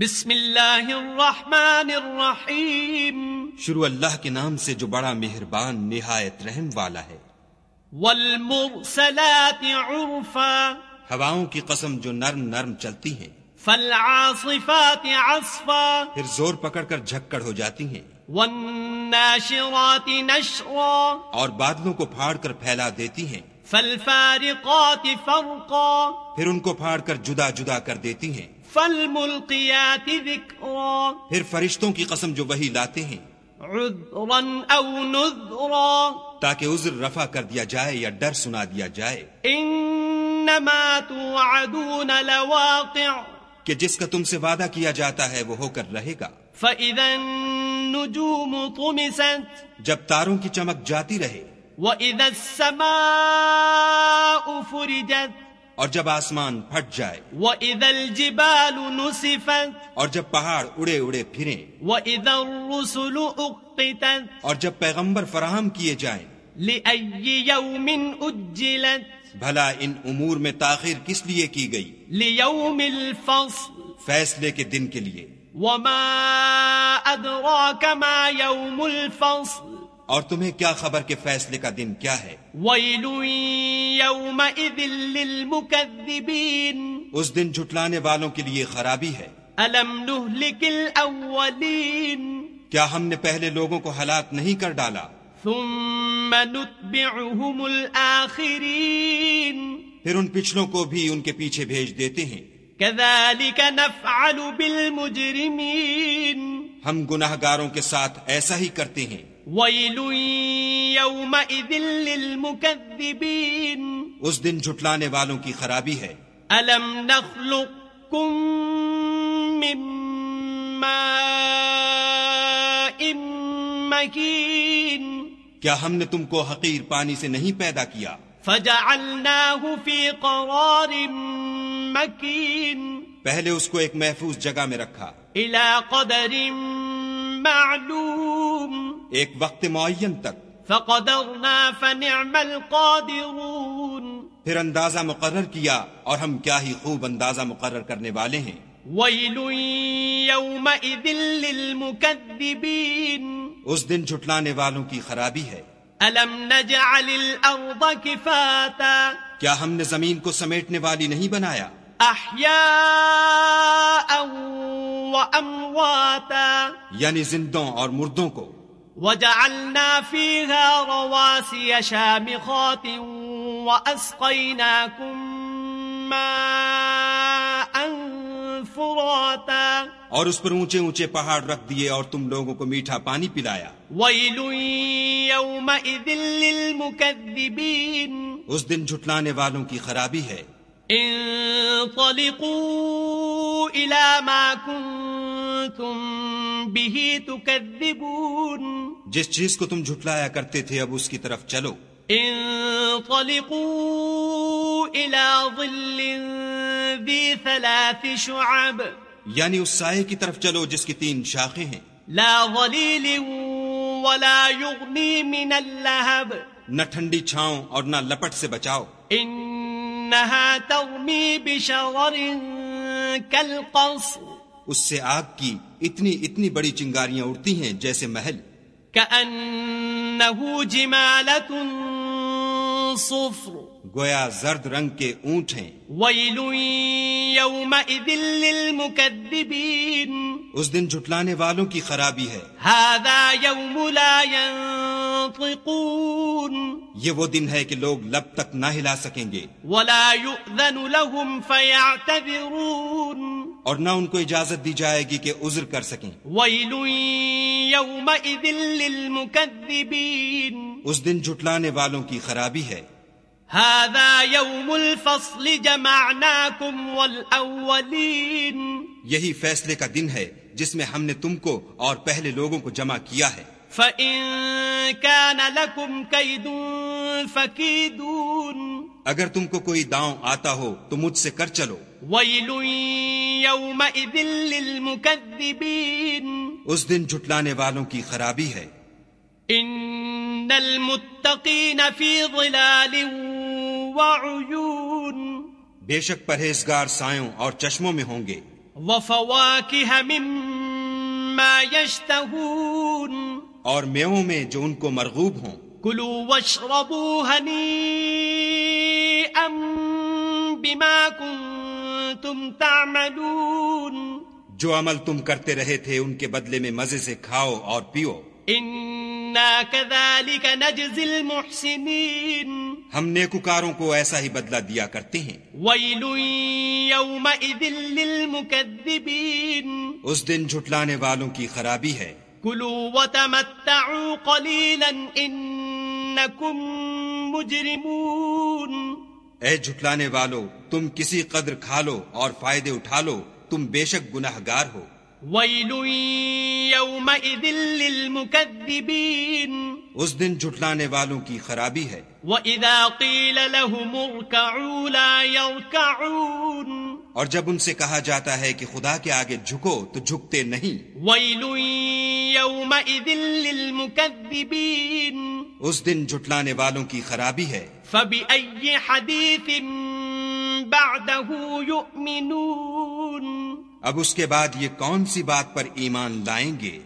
بسم اللہ الرحمن الرحیم شروع اللہ کے نام سے جو بڑا مہربان نہایت رحم والا ہے۔ والمرسلات عرفا. ہواؤں کی قسم جو نرم نرم چلتی ہیں۔ فالعاصفات عصفا. پھر زور پکڑ کر جھکڑ ہو جاتی ہیں۔ والناشرات نشرا. اور بادلوں کو پھاڑ کر پھیلا دیتی ہیں۔ فالفارقات فرقا. پھر ان کو پھاڑ کر جدا جدا کر دیتی ہیں۔ فالملقیات ذکرا پھر فرشتوں کی قسم جو وہی لاتے ہیں عذرا او نذرا. تاکہ عذر رفع کر دیا جائے یا ڈر سنا دیا جائے۔ انما توعدون لواقع. کہ جس کا تم سے وعدہ کیا جاتا ہے وہ ہو کر رہے گا۔ فاذا النجوم طمست. جب تاروں کی چمک جاتی رہے۔ واذا السماء فرجت. اور جب آسمان پھٹ جائے وَإِذَا الْجِبَالُ نُسِفَتْ اور جب پہاڑ اڑے اڑے پھریں وَإِذَا الرُّسُلُ أُقِّتَتْ اور جب پیغمبر فراہم کیے جائیں لِأَيِّ يَوْمٍ أُجِّلَتْ بھلا ان امور میں تاخیر کس لیے کی گئی؟ لِيَوْمِ الْفَصْلِ فیصلے کے دن کے لیے۔ وَمَا أَدْرَاكَ مَا يَوْمُ الْفَصْلِ اور تمہیں کیا خبر کہ فیصلے کا دن کیا ہے؟ لِلْمُكَذِّبِينَ اس دن جھٹلانے والوں کے لیے خرابی ہے۔ أَلَمْ نُهْلِكِ الْأَوَّلِينَ کیا ہم نے پہلے لوگوں کو ہلاک نہیں کر ڈالا؟ ثُمَّ نُتْبِعُهُمُ الْآخِرِينَ پھر ان پچھلوں کو بھی ان کے پیچھے بھیج دیتے ہیں۔ كَذَلِكَ نَفْعَلُ بِالْمُجْرِمِينَ ہم گناہ گاروں کے ساتھ ایسا ہی کرتے ہیں۔ يَوْمَئِذٍ لِلْمُكَذِّبِينَ اس دن جھٹلانے والوں کی خرابی ہے۔ أَلَمْ نَخْلُقكُّم مِّن مَّاءٍ مَّكِينٍ کیا ہم نے تم کو حقیر پانی سے نہیں پیدا کیا؟ فَجَعَلْنَاهُ فِي قَرَارٍ مَّكِينٍ پہلے اس کو ایک محفوظ جگہ میں رکھا۔ إِلَى قَدَرٍ معلوم ایک وقت معین تک. فقدرنا فنعم القادرون. پھر اندازہ مقرر کیا اور ہم کیا ہی خوب اندازہ مقرر کرنے والے ہیں. ويل يومئذ للمكذبين اس دن جھٹلانے والوں کی خرابی ہے. ألم نجعل الأرض كفاتا کیا ہم نے زمین کو سمیٹنے والی نہیں بنایا؟ أحياء وأمواتا. یعنی زندوں اور مردوں کو۔ وجعلنا فيها رواسي شامخات وأسقيناكم ماء فراتا. اور اس پر اونچے اونچے پہاڑ رکھ دیے اور تم لوگوں کو میٹھا پانی پلایا۔ ويل يومئذ للمكذبين. اس دن جھٹلانے والوں کی خرابی ہے۔ انطلقوا إلى ما كنتم به تكذبون. جس چیز کو تم جھٹلایا کرتے تھے اب اس کی طرف چلو۔ انطلقوا إلى ظل ذي ثلاث شعب. یعنی اس سائے کی طرف چلو جس کی تین شاخیں ہیں۔ لا ظليل ولا يغني من اللهب نہ ٹھنڈی چھاؤں اور نہ لپٹ سے بچاؤ۔ إنها ترمي بشرر كالقصر. اس سے آگ کی اتنی اتنی بڑی چنگاریاں اڑتی ہیں جیسے محل۔ كأنه جمالة صفر. گویا زرد رنگ کے اونٹ ہیں۔ للمكذبين. اس دن جھٹلانے والوں کی خرابی ہے۔ هذا يوم لا ينطقون یہ وہ دن ہے کہ لوگ لب تک نہ ہلا سکیں گے۔ ولا يؤذن لهم فيعتذرون. اور نہ ان کو اجازت دی جائے گی کہ عذر کر سکیں۔ ويل يومئذ للمكذبين. اس دن جھٹلانے والوں کی خرابی ہے۔ هذا يوم الفصل جمعناكم والأولين. یہی فیصلے کا دن ہے جس میں ہم نے تم کو اور پہلے لوگوں کو جمع کیا ہے۔ فإن كان لكم كيد فكيدون. اگر تم کو کوئی داؤں آتا ہو تو مجھ سے کر چلو۔ ويل يومئذ للمكذبين. اس دن جھٹلانے والوں کی خرابی ہے۔ في ظلال وعيون. بے شک پرہیزگار سایوں اور چشموں میں ہوں گے۔ وفواكه مما يشتهون. اور میووں میں جو ان کو مرغوب ہوں۔ كلوا واشربوا هنيئا بما كنتم تعملون۔ جو عمل تم کرتے رہے تھے ان کے بدلے میں مزے سے کھاؤ اور پیو۔ إنا كذلك نجزي المحسنين۔ ہم نیکوکاروں کو ایسا ہی بدلہ دیا کرتے ہیں۔ اس دن جھٹلانے والوں کی خرابی ہے۔ كلوا وتمتعوا قليلا إنكم مجرمون. اے جھٹلانے والو تم کسی قدر کھا لو اور فائدے اٹھا لو تم بے شک گناہ گار ہو۔ ويل يومئذ للمكذبين. اس دن جھٹلانے والوں کی خرابی ہے۔ وإذا قيل لهم اركعوا لا يركعون. اور جب ان سے کہا جاتا ہے کہ خدا کے آگے جھکو تو جھکتے نہیں۔ ويل يومئذ للمكذبين. اس دن جھٹلانے والوں کی خرابی ہے۔ فبأي حديث بعده يؤمنون؟ اب اس کے بعد یہ کون سی بات پر ایمان لائیں گے؟